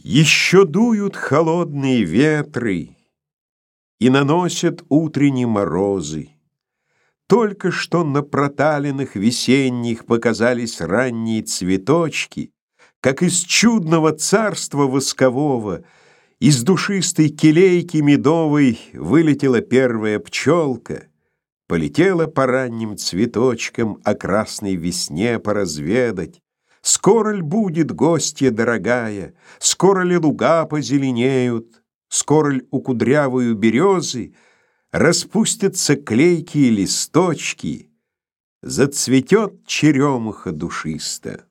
Еще дуют холодные ветры И наносят утренние морозы. Только что на проталинах весенних Показались ранние цветочки, Как из чудного царства воскового Из душистой келейки медовой Вылетела первая пчелка, Полетела по ранним цветочкам О красной весне поразведать, Скоро ль будет гостья дорогая, Скоро ли луга позеленеют, Скоро ль у кудрявую березы Распустятся клейкие листочки, Зацветет черемуха душисто.